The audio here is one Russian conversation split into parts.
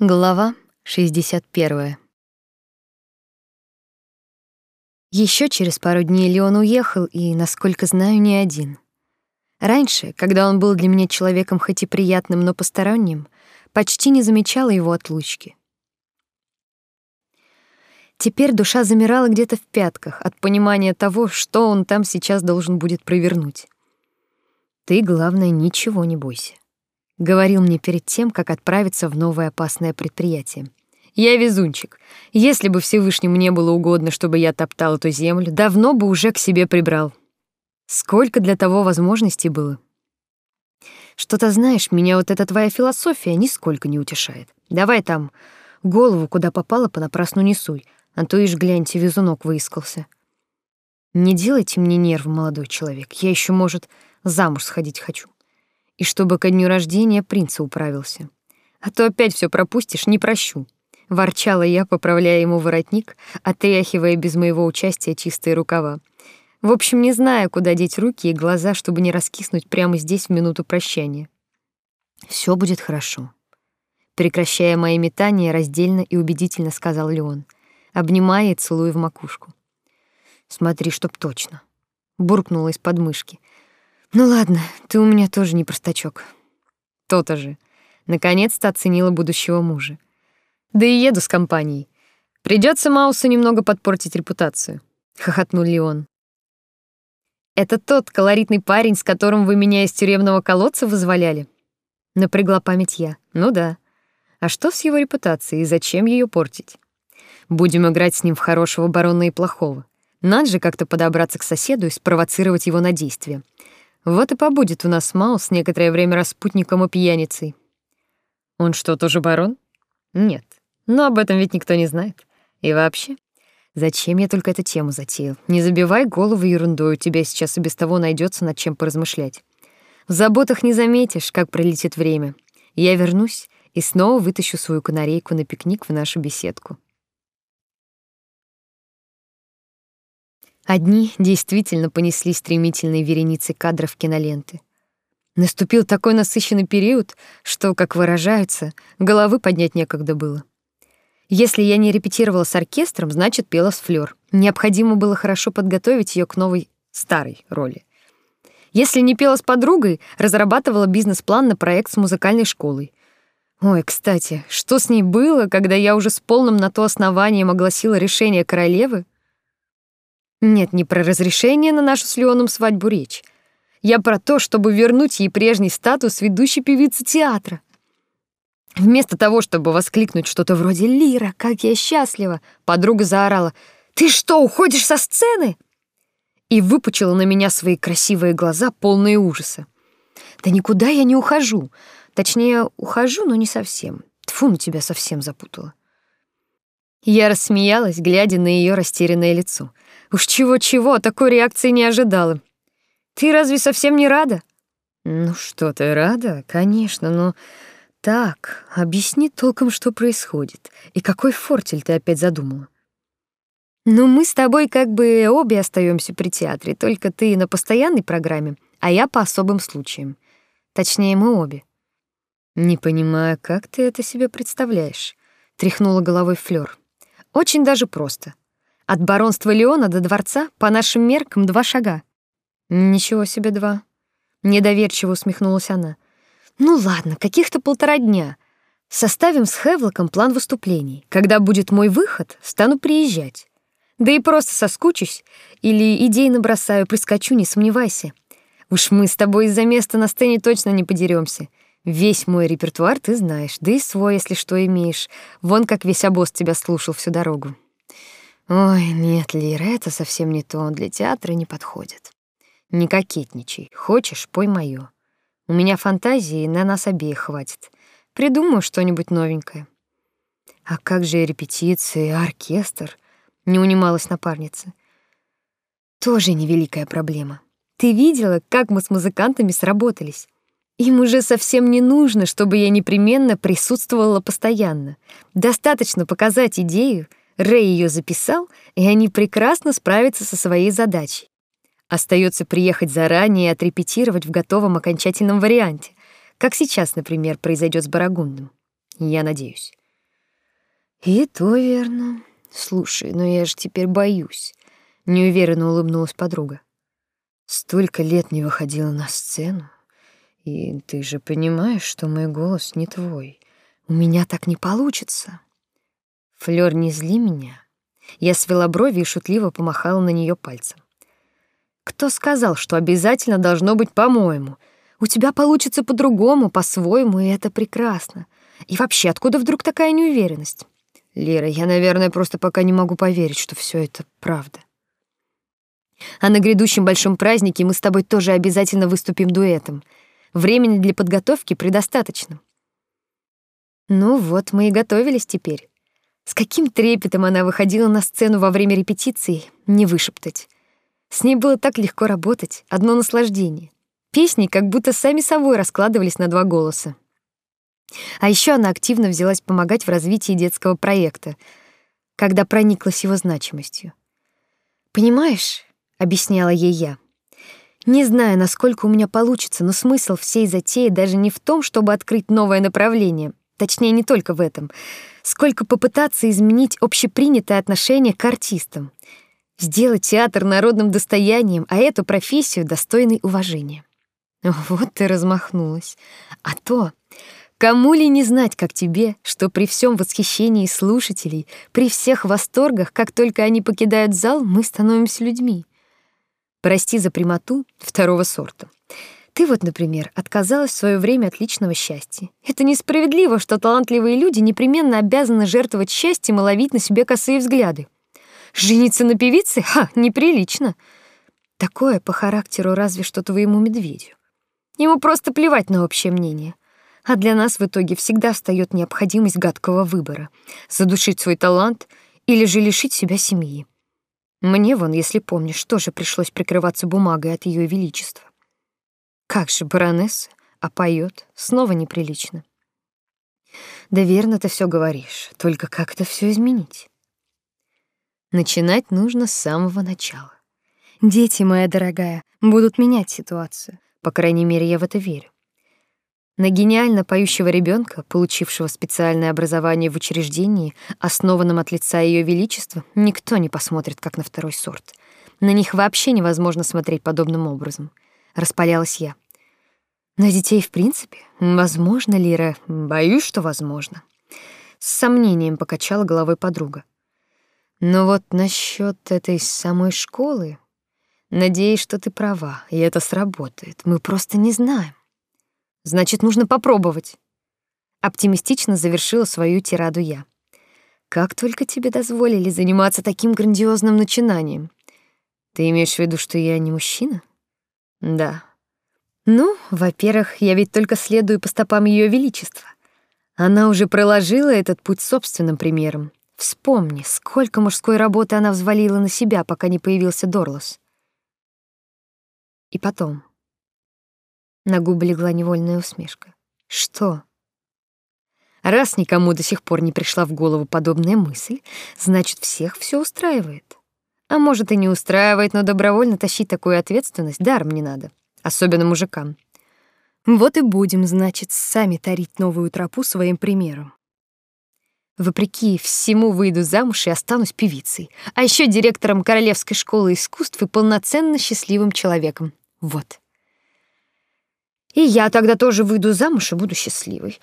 Глава 61. Еще через пару дней Леон уехал, и, насколько знаю, не один. Раньше, когда он был для меня человеком хоть и приятным, но посторонним, почти не замечала его отлучки. Теперь душа замирала где-то в пятках от понимания того, что он там сейчас должен будет провернуть. Ты, главное, ничего не бойся говорил мне перед тем, как отправиться в новое опасное предприятие. Я везунчик. Если бы Всевышнему не было угодно, чтобы я топтал эту землю, давно бы уже к себе прибрал. Сколько для того возможностей было. Что-то знаешь, меня вот эта твоя философия нисколько не утешает. Давай там голову куда попало понапрасну не суй, а то ишь гляньте, везунок выискался. Не делайте мне нервы, молодой человек. Я еще, может, замуж сходить хочу и чтобы ко дню рождения принца управился. А то опять все пропустишь, не прощу. Ворчала я, поправляя ему воротник, отряхивая без моего участия чистые рукава. В общем, не знаю, куда деть руки и глаза, чтобы не раскиснуть прямо здесь в минуту прощания. Все будет хорошо. Прекращая мои метания, раздельно и убедительно сказал Леон, обнимая и целуя в макушку. Смотри, чтоб точно. Буркнула из подмышки. Ну ладно, ты у меня тоже не простачок. То-то же. Наконец-то оценила будущего мужа. Да и еду с компанией. Придется Маусу немного подпортить репутацию, хохотнул Леон. Это тот колоритный парень, с которым вы меня из тюремного колодца вызволяли? Напрягла память я. Ну да. А что с его репутацией и зачем ее портить? Будем играть с ним в хорошего барона и плохого. Надо же как-то подобраться к соседу и спровоцировать его на действие. Вот и побудет у нас Маус некоторое время распутником и пьяницей. Он что, тоже барон? Нет. Но об этом ведь никто не знает. И вообще, зачем я только эту тему затеял? Не забивай голову ерундой, у тебя сейчас и без того найдется над чем поразмышлять. В заботах не заметишь, как пролетит время. Я вернусь и снова вытащу свою канарейку на пикник в нашу беседку. Одни действительно понесли стремительной вереницей кадров киноленты. Наступил такой насыщенный период, что, как выражаются, головы поднять некогда было. Если я не репетировала с оркестром, значит, пела с Флёр. Необходимо было хорошо подготовить ее к новой старой роли. Если не пела с подругой, разрабатывала бизнес-план на проект с музыкальной школой. Ой, кстати, что с ней было, когда я уже с полным на то основанием огласила решение королевы, нет, не про разрешение на нашу с Леоном свадьбу речь. Я про то, чтобы вернуть ей прежний статус ведущей певицы театра. Вместо того, чтобы воскликнуть что-то вроде «Лира, как я счастлива!», подруга заорала «Ты что, уходишь со сцены?» и выпучила на меня свои красивые глаза, полные ужаса. «Да никуда я не ухожу. Точнее, ухожу, но не совсем. Тфу, на тебя совсем запутала». Я рассмеялась, глядя на ее растерянное лицо — Уж чего-чего, такой реакции не ожидала. Ты разве совсем не рада? Ну что ты, рада? Конечно, но так, объясни толком, что происходит. И какой фортель ты опять задумала? Ну, мы с тобой как бы обе остаемся при театре, только ты на постоянной программе, а я по особым случаям. Точнее, мы обе. Не понимаю, как ты это себе представляешь, тряхнула головой Флёр. Очень даже просто. От баронства Леона до дворца по нашим меркам два шага. Ничего себе два. Недоверчиво усмехнулась она. Ну ладно, каких-то полтора дня. Составим с Хевлоком план выступлений. Когда будет мой выход, стану приезжать. Да и просто соскучусь или идей набросаю, прискочу, не сомневайся. Уж мы с тобой из-за места на сцене точно не подеремся. Весь мой репертуар ты знаешь, да и свой, если что имеешь. Вон как весь обоз тебя слушал всю дорогу. Ой, нет, Лира, это совсем не то, для театра не подходит. Не кокетничай. Хочешь, пой моё. У меня фантазии на нас обеих хватит. Придумаю что-нибудь новенькое. А как же репетиции, оркестр? Не унималась напарница. Тоже невеликая проблема. Ты видела, как мы с музыкантами сработались? Им уже совсем не нужно, чтобы я непременно присутствовала постоянно. Достаточно показать идею, Рэй ее записал, и они прекрасно справятся со своей задачей. Остается приехать заранее и отрепетировать в готовом окончательном варианте, как сейчас, например, произойдет с Барагундом. Я надеюсь. И то верно. Слушай, но я же теперь боюсь. Неуверенно улыбнулась подруга. Столько лет не выходила на сцену. И ты же понимаешь, что мой голос не твой. У меня так не получится. Флёр, не зли меня. Я свела брови и шутливо помахала на нее пальцем. Кто сказал, что обязательно должно быть по-моему? У тебя получится по-другому, по-своему, и это прекрасно. И вообще, откуда вдруг такая неуверенность? Лера, я, наверное, просто пока не могу поверить, что все это правда. А на грядущем большом празднике мы с тобой тоже обязательно выступим дуэтом. Времени для подготовки предостаточно. Ну вот, мы и готовились теперь. С каким трепетом она выходила на сцену во время репетиции, не вышептать. С ней было так легко работать, одно наслаждение. Песни как будто сами собой раскладывались на два голоса. А еще она активно взялась помогать в развитии детского проекта, когда прониклась его значимостью. «Понимаешь», — объясняла ей я, «не знаю, насколько у меня получится, но смысл всей затеи даже не в том, чтобы открыть новое направление, точнее, не только в этом, сколько попытаться изменить общепринятое отношение к артистам, сделать театр народным достоянием, а эту профессию достойной уважения». Вот ты размахнулась. А то, Кому ли не знать, как тебе, что при всем восхищении слушателей, при всех восторгах, как только они покидают зал, мы становимся людьми. Прости за прямоту второго сорта. Ты вот, например, отказалась в свое время от личного счастья. Это несправедливо, что талантливые люди непременно обязаны жертвовать счастьем и ловить на себе косые взгляды. Жениться на певице? Ха, неприлично. Такое по характеру разве что твоему медведю. Ему просто плевать на общее мнение. А для нас в итоге всегда встает необходимость гадкого выбора — задушить свой талант или же лишить себя семьи. Мне вон, если помнишь, тоже пришлось прикрываться бумагой от Ее Величества. Как же баронесса, а поет снова неприлично. Да верно ты все говоришь, только как это все изменить? Начинать нужно с самого начала. Дети, моя дорогая, будут менять ситуацию. По крайней мере, я в это верю. На гениально поющего ребенка, получившего специальное образование в учреждении, основанном от лица Ее Величества, никто не посмотрит как на второй сорт. На них вообще невозможно смотреть подобным образом. Распалялась я. На детей в принципе? Возможно, Лира? Боюсь, что возможно. С сомнением покачала головой подруга. Но вот насчет этой самой школы... Надеюсь, что ты права, и это сработает. Мы просто не знаем. Значит, нужно попробовать. Оптимистично завершила свою тираду я. Как только тебе дозволили заниматься таким грандиозным начинанием? Ты имеешь в виду, что я не мужчина? Да. Ну, во-первых, я ведь только следую по стопам Ее Величества. Она уже проложила этот путь собственным примером. Вспомни, сколько мужской работы она взвалила на себя, пока не появился Дорлос. И потом, на губы легла невольная усмешка. Что? Раз никому до сих пор не пришла в голову подобная мысль, значит, всех все устраивает. А может и не устраивает, но добровольно тащить такую ответственность даром не надо, особенно мужикам. Вот и будем, значит, сами тарить новую тропу своим примером. Вопреки всему выйду замуж и останусь певицей, а еще директором Королевской школы искусств и полноценно счастливым человеком. Вот. И я тогда тоже выйду замуж и буду счастливой.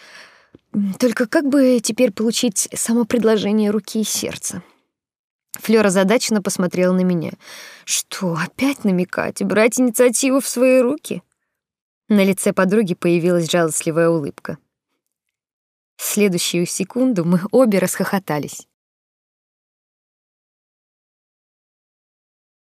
Только как бы теперь получить само предложение руки и сердца? Флёра задачно посмотрела на меня. Что, опять намекать и брать инициативу в свои руки? На лице подруги появилась жалостливая улыбка. В следующую секунду мы обе расхохотались.